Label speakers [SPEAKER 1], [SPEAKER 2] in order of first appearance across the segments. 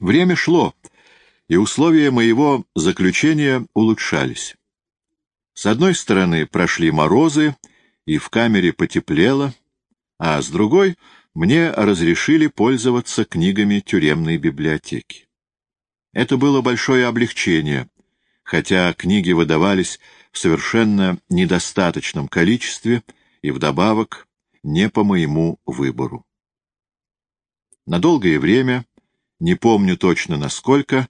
[SPEAKER 1] Время шло, и условия моего заключения улучшались. С одной стороны прошли морозы, и в камере потеплело, а с другой мне разрешили пользоваться книгами тюремной библиотеки. Это было большое облегчение, хотя книги выдавались в совершенно недостаточном количестве и вдобавок не по моему выбору. На долгое время, не помню точно насколько,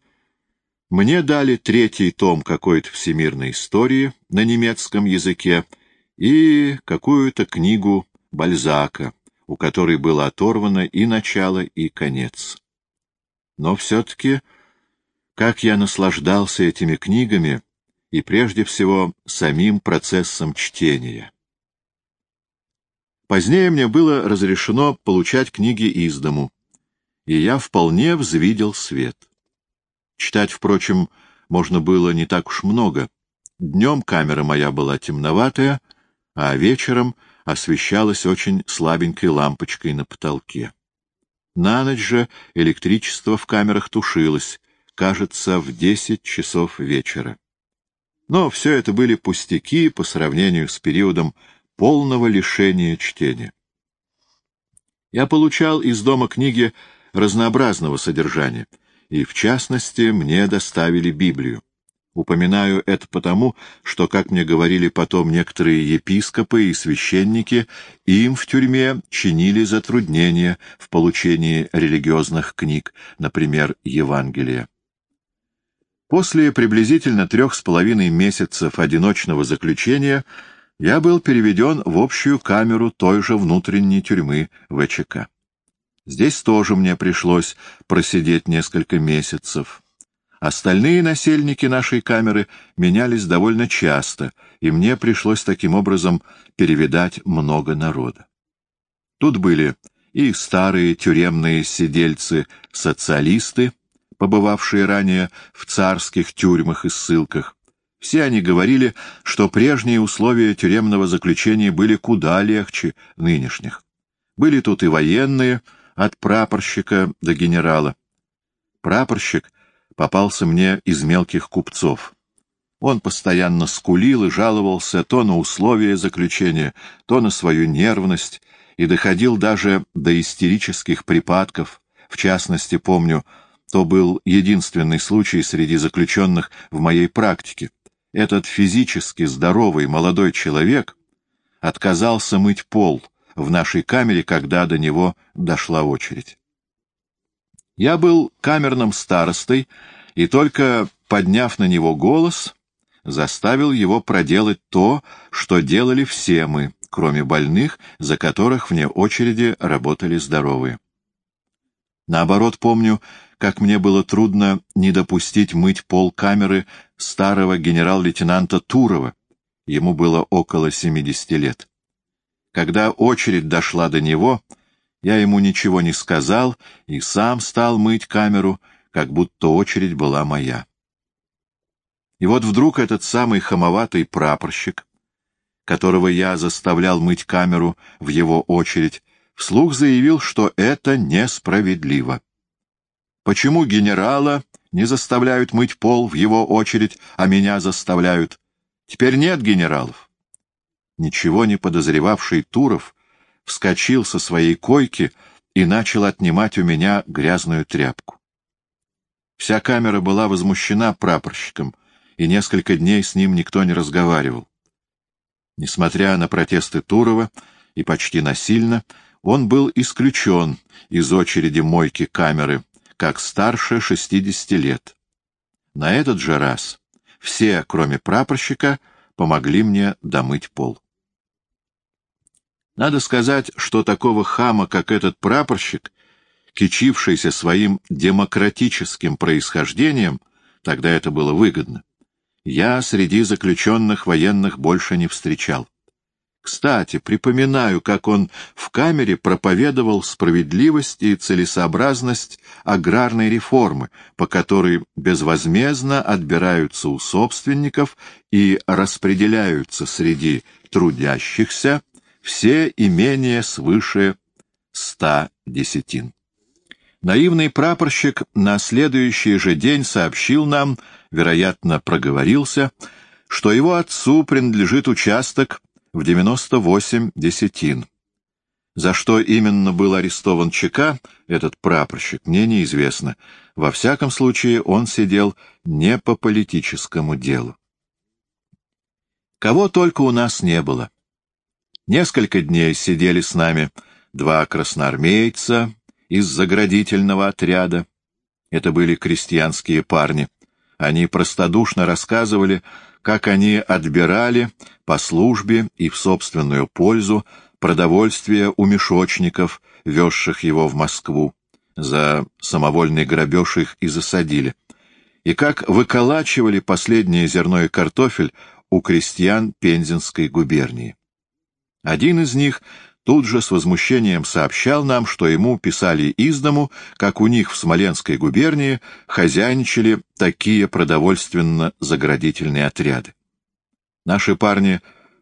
[SPEAKER 1] мне дали третий том какой-то всемирной истории на немецком языке и какую-то книгу Бальзака, у которой было оторвано и начало, и конец. Но все-таки, как я наслаждался этими книгами, и прежде всего самим процессом чтения. Позднее мне было разрешено получать книги из дому, и я вполне взвидел свет. Читать, впрочем, можно было не так уж много. Днем камера моя была темноватая, а вечером освещалась очень слабенькой лампочкой на потолке. На ночь же электричество в камерах тушилось, кажется, в десять часов вечера. Но все это были пустяки по сравнению с периодом полного лишения чтения. Я получал из дома книги разнообразного содержания — и, в частности, мне доставили Библию. Упоминаю это потому, что, как мне говорили потом некоторые епископы и священники, им в тюрьме чинили затруднения в получении религиозных книг, например, Евангелия. После приблизительно трех с половиной месяцев одиночного заключения я был переведен в общую камеру той же внутренней тюрьмы ВЧК. Здесь тоже мне пришлось просидеть несколько месяцев. Остальные насельники нашей камеры менялись довольно часто, и мне пришлось таким образом перевидать много народа. Тут были и старые тюремные сидельцы-социалисты, побывавшие ранее в царских тюрьмах и ссылках. Все они говорили, что прежние условия тюремного заключения были куда легче нынешних. Были тут и военные, от прапорщика до генерала. Прапорщик попался мне из мелких купцов. Он постоянно скулил и жаловался то на условия заключения, то на свою нервность, и доходил даже до истерических припадков. В частности, помню, то был единственный случай среди заключенных в моей практике. Этот физически здоровый молодой человек отказался мыть пол — в нашей камере, когда до него дошла очередь. Я был камерным старостой, и только подняв на него голос, заставил его проделать то, что делали все мы, кроме больных, за которых вне очереди работали здоровые. Наоборот, помню, как мне было трудно не допустить мыть пол камеры старого генерал-лейтенанта Турова. Ему было около 70 лет. Когда очередь дошла до него, я ему ничего не сказал и сам стал мыть камеру, как будто очередь была моя. И вот вдруг этот самый хамоватый прапорщик, которого я заставлял мыть камеру в его очередь, вслух заявил, что это несправедливо. Почему генерала не заставляют мыть пол в его очередь, а меня заставляют? Теперь нет генералов ничего не подозревавший Туров, вскочил со своей койки и начал отнимать у меня грязную тряпку. Вся камера была возмущена прапорщиком, и несколько дней с ним никто не разговаривал. Несмотря на протесты Турова, и почти насильно, он был исключен из очереди мойки камеры, как старше 60 лет. На этот же раз все, кроме прапорщика, помогли мне домыть пол. Надо сказать, что такого хама, как этот прапорщик, кичившийся своим демократическим происхождением, тогда это было выгодно, я среди заключенных военных больше не встречал. Кстати, припоминаю, как он в камере проповедовал справедливость и целесообразность аграрной реформы, по которой безвозмездно отбираются у собственников и распределяются среди трудящихся все имения свыше ста десятин. Наивный прапорщик на следующий же день сообщил нам, вероятно, проговорился, что его отцу принадлежит участок в 98 десятин. За что именно был арестован ЧК, этот прапорщик, мне неизвестно. Во всяком случае, он сидел не по политическому делу. Кого только у нас не было. Несколько дней сидели с нами два красноармейца из заградительного отряда. Это были крестьянские парни. Они простодушно рассказывали, как они отбирали по службе и в собственную пользу продовольствие у мешочников, везших его в Москву. За самовольный грабеж их и засадили. И как выколачивали последнее зерно и картофель у крестьян Пензенской губернии. Один из них тут же с возмущением сообщал нам, что ему писали из дому, как у них в Смоленской губернии хозяйничали такие продовольственно-заградительные отряды. Наши парни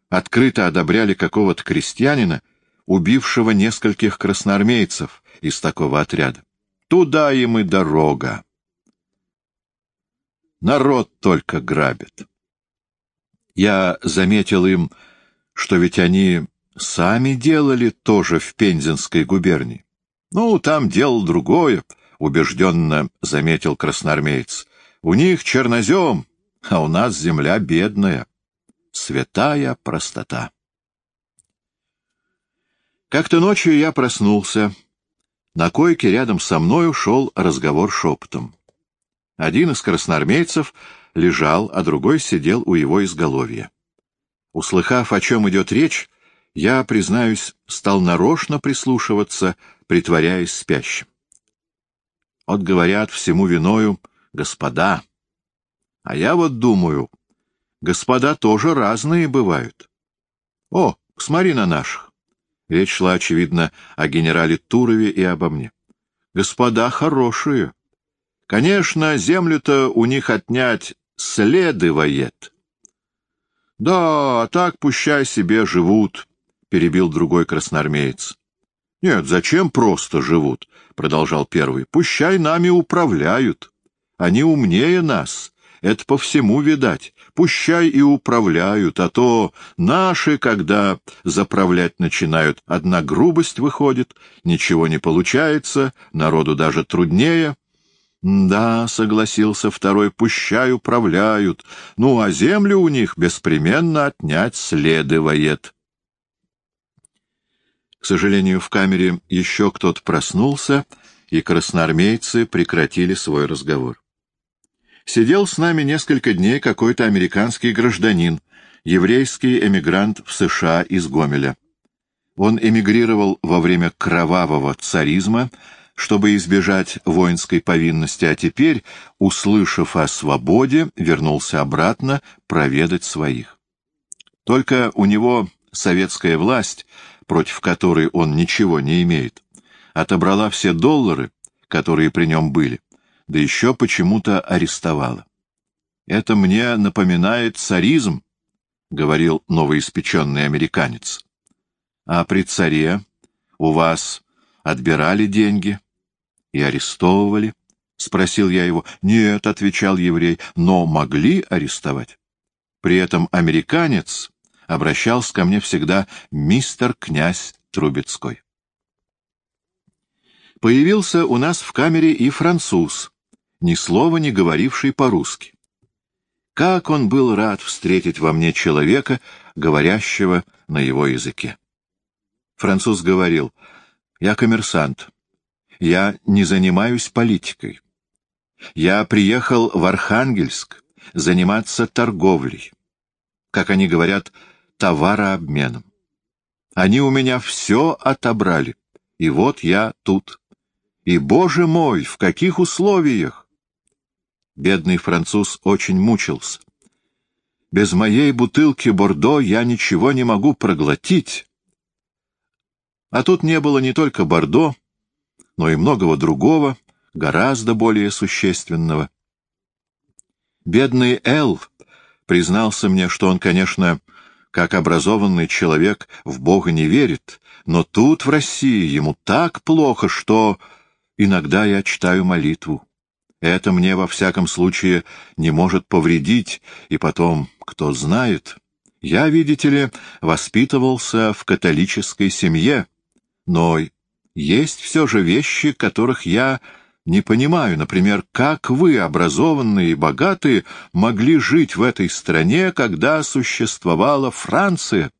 [SPEAKER 1] открыто одобряли какого-то крестьянина, убившего нескольких красноармейцев из такого отряда. Туда им и дорога. Народ только грабит. Я заметил им, что ведь они сами делали тоже в Пензенской губернии. Ну, там дело другое, — убежденно заметил красноармеец. У них чернозем, а у нас земля бедная. Святая простота. Как-то ночью я проснулся. На койке рядом со мной ушел разговор шепотом. Один из красноармейцев лежал, а другой сидел у его изголовья. Услыхав, о чем идет речь, я, признаюсь, стал нарочно прислушиваться, притворяясь спящим. Вот говорят всему виною «господа». А я вот думаю, господа тоже разные бывают. О, смотри на наших. Речь шла, очевидно, о генерале Турове и обо мне. Господа хорошие. Конечно, землю-то у них отнять следывает. Да, так пущай себе живут, — перебил другой красноармеец. — Нет, зачем просто живут? — продолжал первый. — Пущай нами управляют. Они умнее нас. Это по всему видать. Пущай и управляют, а то наши, когда заправлять начинают, одна грубость выходит, ничего не получается, народу даже труднее. — Да, — согласился второй, — пущай управляют, ну, а землю у них беспременно отнять следует. К сожалению, в камере еще кто-то проснулся, и красноармейцы прекратили свой разговор. Сидел с нами несколько дней какой-то американский гражданин, еврейский эмигрант в США из Гомеля. Он эмигрировал во время кровавого царизма, чтобы избежать воинской повинности, а теперь, услышав о свободе, вернулся обратно проведать своих. Только у него советская власть против которой он ничего не имеет, отобрала все доллары, которые при нем были, да еще почему-то арестовала. «Это мне напоминает царизм», — говорил новоиспеченный американец. «А при царе у вас отбирали деньги и арестовывали?» — спросил я его. «Нет», — отвечал еврей, — «но могли арестовать». При этом американец обращался ко мне всегда мистер князь Трубецкой. Появился у нас в камере и француз, ни слова не говоривший по-русски. Как он был рад встретить во мне человека, говорящего на его языке. Француз говорил, «Я коммерсант. Я не занимаюсь политикой. Я приехал в Архангельск заниматься торговлей. Как они говорят, товарообменом. Они у меня все отобрали, и вот я тут. И, боже мой, в каких условиях! Бедный француз очень мучился. Без моей бутылки Бордо я ничего не могу проглотить. А тут не было не только Бордо, но и многого другого, гораздо более существенного. Бедный Эл признался мне, что он, конечно, как образованный человек в Бога не верит, но тут, в России, ему так плохо, что... иногда я читаю молитву. Это мне, во всяком случае, не может повредить, и потом, кто знает. Я, видите ли, воспитывался в католической семье, но есть все же вещи, которых я не понимаю, например, как вы, образованные и богатые, могли жить в этой стране, когда существовала Франция?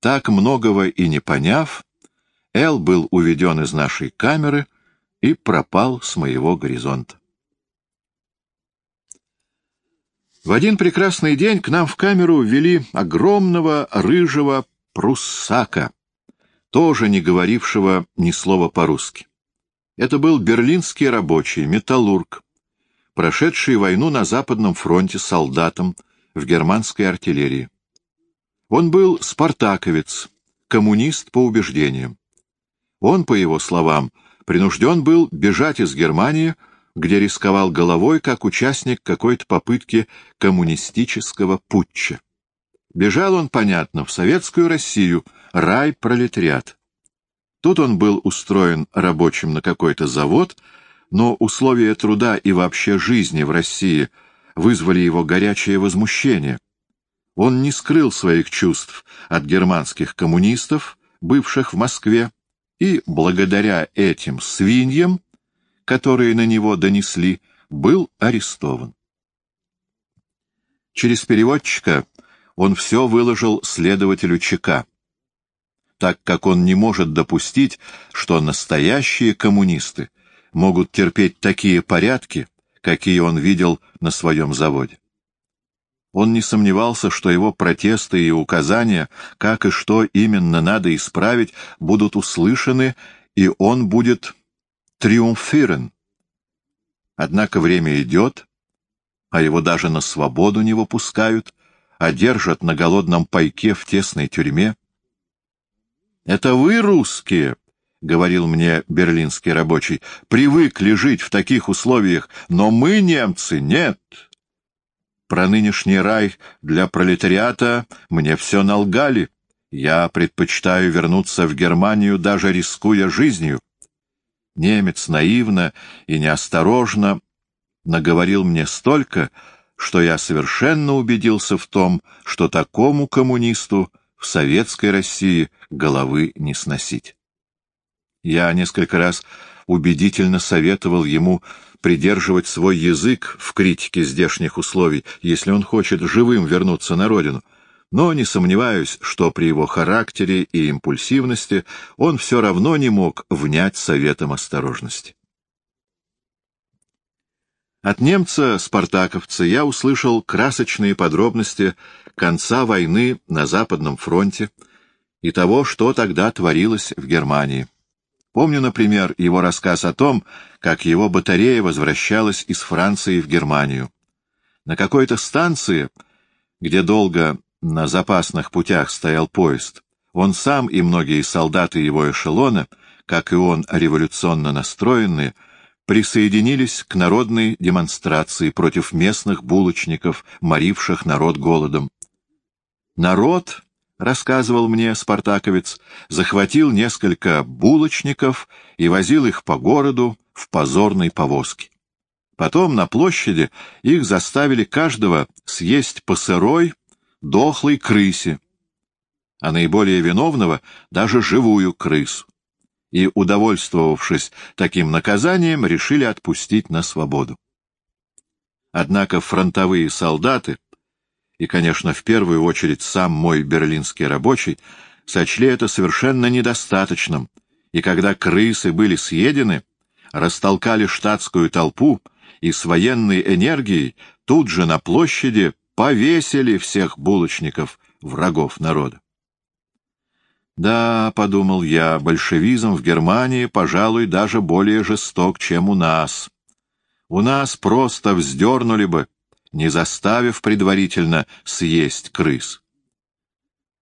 [SPEAKER 1] Так многого и не поняв, Эл был уведен из нашей камеры и пропал с моего горизонта. В один прекрасный день к нам в камеру ввели огромного рыжего пруссака, тоже не говорившего ни слова по-русски. Это был берлинский рабочий, металлург, прошедший войну на Западном фронте солдатом в германской артиллерии. Он был спартаковец, коммунист по убеждениям. Он, по его словам, принужден был бежать из Германии, где рисковал головой как участник какой-то попытки коммунистического путча. Бежал он, понятно, в советскую Россию, рай-пролетариат. Тут он был устроен рабочим на какой-то завод, но условия труда и вообще жизни в России вызвали его горячее возмущение. Он не скрыл своих чувств от германских коммунистов, бывших в Москве, и благодаря этим свиньям, которые на него донесли, был арестован. Через переводчика он все выложил следователю ЧК так как он не может допустить, что настоящие коммунисты могут терпеть такие порядки, какие он видел на своем заводе. Он не сомневался, что его протесты и указания, как и что именно надо исправить, будут услышаны, и он будет триумфирен. Однако время идет, а его даже на свободу не выпускают, а держат на голодном пайке в тесной тюрьме. Это вы, русские, — говорил мне берлинский рабочий, — привыкли жить в таких условиях, но мы, немцы, нет. Про нынешний рай для пролетариата мне все налгали. Я предпочитаю вернуться в Германию, даже рискуя жизнью. Немец наивно и неосторожно наговорил мне столько, что я совершенно убедился в том, что такому коммунисту в советской России головы не сносить. Я несколько раз убедительно советовал ему придерживать свой язык в критике здешних условий, если он хочет живым вернуться на родину, но не сомневаюсь, что при его характере и импульсивности он все равно не мог внять советом осторожности. От немца-спартаковца я услышал красочные подробности конца войны на Западном фронте и того, что тогда творилось в Германии. Помню, например, его рассказ о том, как его батарея возвращалась из Франции в Германию. На какой-то станции, где долго на запасных путях стоял поезд, он сам и многие солдаты его эшелона, как и он революционно настроенные, присоединились к народной демонстрации против местных булочников, моривших народ голодом. Народ, рассказывал мне спартаковец, захватил несколько булочников и возил их по городу в позорной повозке. Потом на площади их заставили каждого съесть по сырой, дохлой крысе, а наиболее виновного — даже живую крысу и, удовольствовавшись таким наказанием, решили отпустить на свободу. Однако фронтовые солдаты, и, конечно, в первую очередь сам мой берлинский рабочий, сочли это совершенно недостаточным, и когда крысы были съедены, растолкали штатскую толпу и с военной энергией тут же на площади повесили всех булочников, врагов народа. Да, — подумал я, — большевизм в Германии, пожалуй, даже более жесток, чем у нас. У нас просто вздернули бы, не заставив предварительно съесть крыс.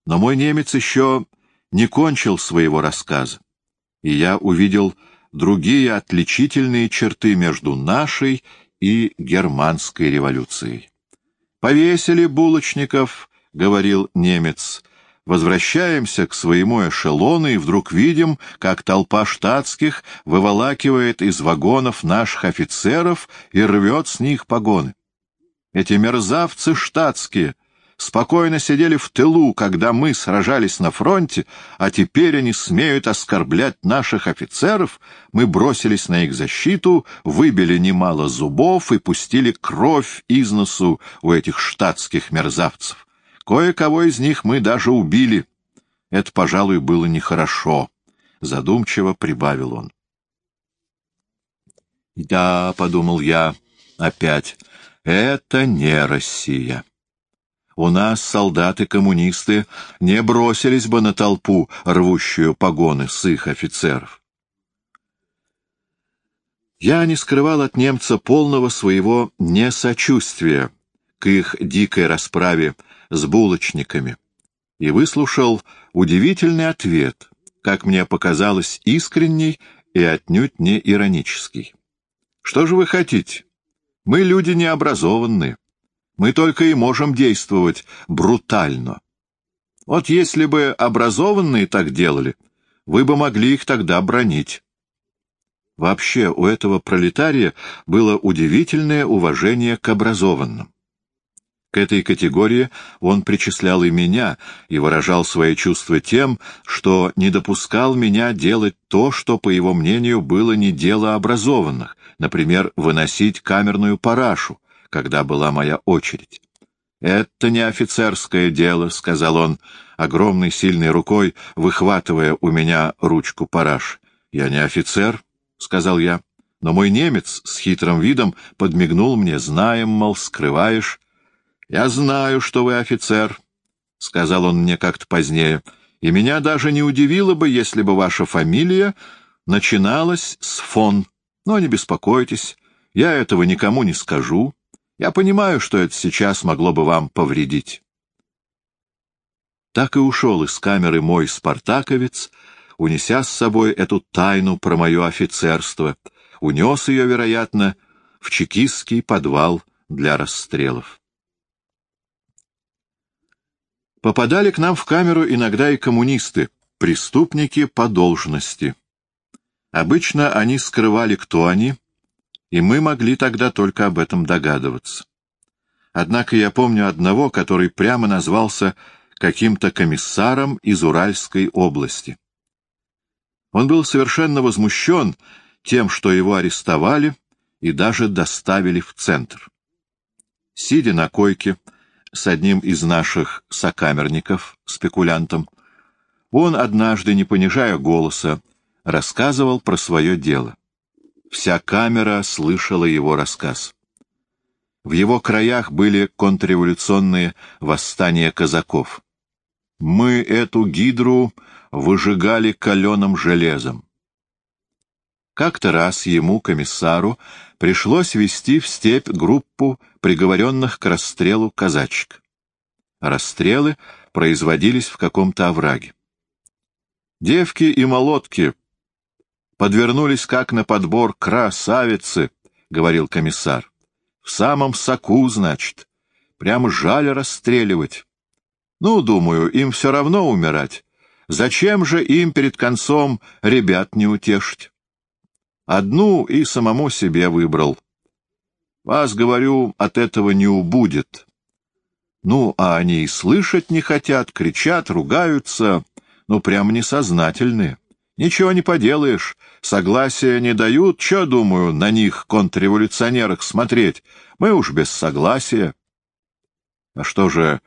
[SPEAKER 1] Но мой немец еще не кончил своего рассказа, и я увидел другие отличительные черты между нашей и германской революцией. «Повесили булочников», — говорил немец, — Возвращаемся к своему эшелону и вдруг видим, как толпа штатских выволакивает из вагонов наших офицеров и рвет с них погоны. Эти мерзавцы штатские спокойно сидели в тылу, когда мы сражались на фронте, а теперь они смеют оскорблять наших офицеров, мы бросились на их защиту, выбили немало зубов и пустили кровь из носу у этих штатских мерзавцев. Кое-кого из них мы даже убили. Это, пожалуй, было нехорошо, — задумчиво прибавил он. «Да», — подумал я опять, — «это не Россия». У нас солдаты-коммунисты не бросились бы на толпу, рвущую погоны с их офицеров. Я не скрывал от немца полного своего несочувствия к их дикой расправе с булочниками и выслушал удивительный ответ, как мне показалось, искренний и отнюдь не иронический. «Что же вы хотите? Мы люди необразованные. Мы только и можем действовать брутально. Вот если бы образованные так делали, вы бы могли их тогда бронить». Вообще у этого пролетария было удивительное уважение к образованным. К этой категории он причислял и меня и выражал свои чувства тем, что не допускал меня делать то, что, по его мнению, было не дело образованных, например, выносить камерную парашу, когда была моя очередь. «Это не офицерское дело», — сказал он, огромной сильной рукой выхватывая у меня ручку параш. «Я не офицер», — сказал я, — «но мой немец с хитрым видом подмигнул мне, знаем, мол, скрываешь». — Я знаю, что вы офицер, — сказал он мне как-то позднее, — и меня даже не удивило бы, если бы ваша фамилия начиналась с фон. Но не беспокойтесь, я этого никому не скажу. Я понимаю, что это сейчас могло бы вам повредить. Так и ушел из камеры мой спартаковец, унеся с собой эту тайну про мое офицерство, унес ее, вероятно, в чекистский подвал для расстрелов. Попадали к нам в камеру иногда и коммунисты, преступники по должности. Обычно они скрывали, кто они, и мы могли тогда только об этом догадываться. Однако я помню одного, который прямо назвался каким-то комиссаром из Уральской области. Он был совершенно возмущен тем, что его арестовали и даже доставили в центр. Сидя на койке, с одним из наших сокамерников, спекулянтом, он однажды, не понижая голоса, рассказывал про свое дело. Вся камера слышала его рассказ. В его краях были контрреволюционные восстания казаков. Мы эту гидру выжигали каленым железом. Как-то раз ему, комиссару, пришлось вести в степь группу приговоренных к расстрелу казачек. Расстрелы производились в каком-то овраге. Девки и молотки подвернулись как на подбор красавицы, — говорил комиссар. В самом соку, значит. Прямо жаль расстреливать. Ну, думаю, им все равно умирать. Зачем же им перед концом ребят не утешить? Одну и самому себе выбрал. Вас, говорю, от этого не убудет. Ну, а они и слышать не хотят, кричат, ругаются, ну, прям несознательные. Ничего не поделаешь, согласия не дают, что, думаю, на них, контрреволюционерах, смотреть? Мы уж без согласия. — А что же,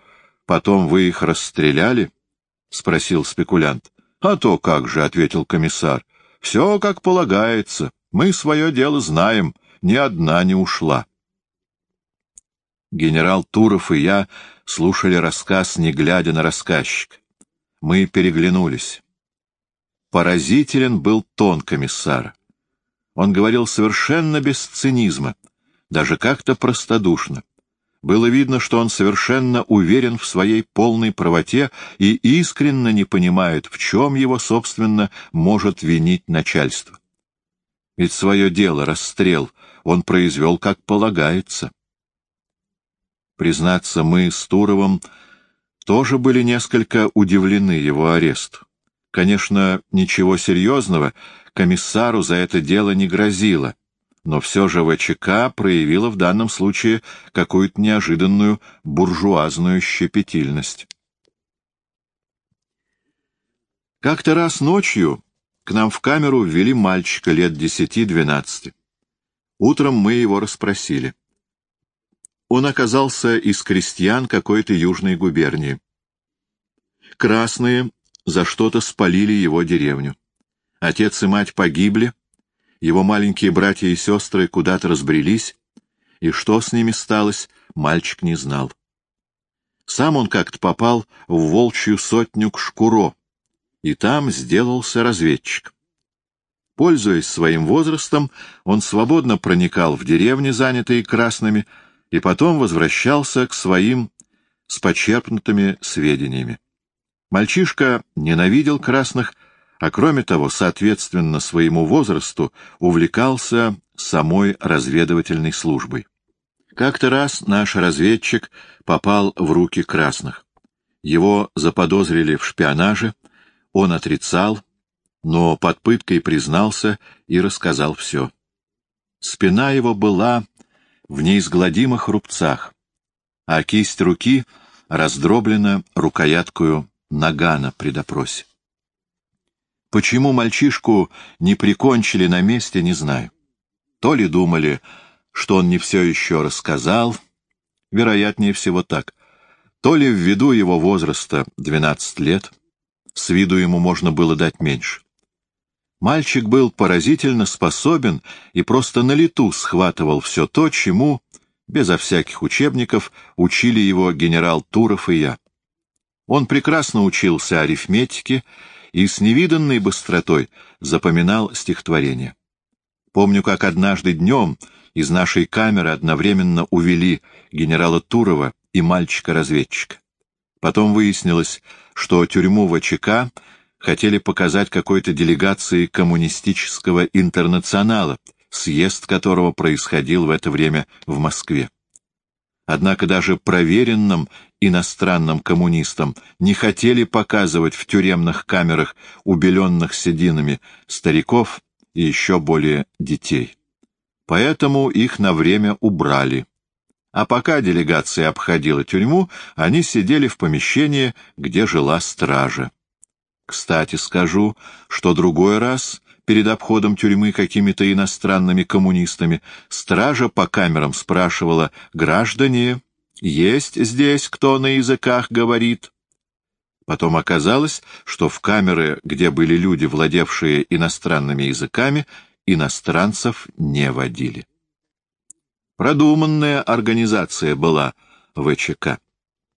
[SPEAKER 1] потом вы их расстреляли? — спросил спекулянт. — А то как же, — ответил комиссар. Все как полагается. Мы свое дело знаем. Ни одна не ушла. Генерал Туров и я слушали рассказ, не глядя на рассказчика. Мы переглянулись. Поразителен был тон комиссара. Он говорил совершенно без цинизма, даже как-то простодушно. Было видно, что он совершенно уверен в своей полной правоте и искренне не понимает, в чем его, собственно, может винить начальство. Ведь свое дело, расстрел, он произвел как полагается. Признаться, мы с Туровым тоже были несколько удивлены его аресту. Конечно, ничего серьезного комиссару за это дело не грозило, но все же ВЧК проявила в данном случае какую-то неожиданную буржуазную щепетильность. Как-то раз ночью к нам в камеру ввели мальчика лет десяти-двенадцати. Утром мы его расспросили. Он оказался из крестьян какой-то южной губернии. Красные за что-то спалили его деревню. Отец и мать погибли, его маленькие братья и сестры куда-то разбрелись, и что с ними сталось, мальчик не знал. Сам он как-то попал в волчью сотню к Шкуро, и там сделался разведчик. Пользуясь своим возрастом, он свободно проникал в деревни, занятые красными, и потом возвращался к своим с почерпнутыми сведениями. Мальчишка ненавидел красных, а кроме того, соответственно своему возрасту, увлекался самой разведывательной службой. Как-то раз наш разведчик попал в руки красных. Его заподозрили в шпионаже, он отрицал, но под пыткой признался и рассказал все. Спина его была в неизгладимых рубцах, а кисть руки раздроблена рукояткою нагана при допросе. Почему мальчишку не прикончили на месте, не знаю. То ли думали, что он не все еще рассказал, вероятнее всего так, то ли ввиду его возраста 12 лет, с виду ему можно было дать меньше. Мальчик был поразительно способен и просто на лету схватывал все то, чему, безо всяких учебников, учили его генерал Туров и я. Он прекрасно учился арифметике и с невиданной быстротой запоминал стихотворение. Помню, как однажды днем из нашей камеры одновременно увели генерала Турова и мальчика-разведчика. Потом выяснилось, что тюрьму ВЧК хотели показать какой-то делегации коммунистического интернационала, съезд которого происходил в это время в Москве. Однако даже проверенным иностранным коммунистам не хотели показывать в тюремных камерах, убеленных сединами, стариков и еще более детей. Поэтому их на время убрали. А пока делегация обходила тюрьму, они сидели в помещении, где жила стража. Кстати, скажу, что другой раз, перед обходом тюрьмы какими-то иностранными коммунистами, стража по камерам спрашивала «Граждане, есть здесь кто на языках говорит?» Потом оказалось, что в камеры, где были люди, владевшие иностранными языками, иностранцев не водили. Продуманная организация была ВЧК.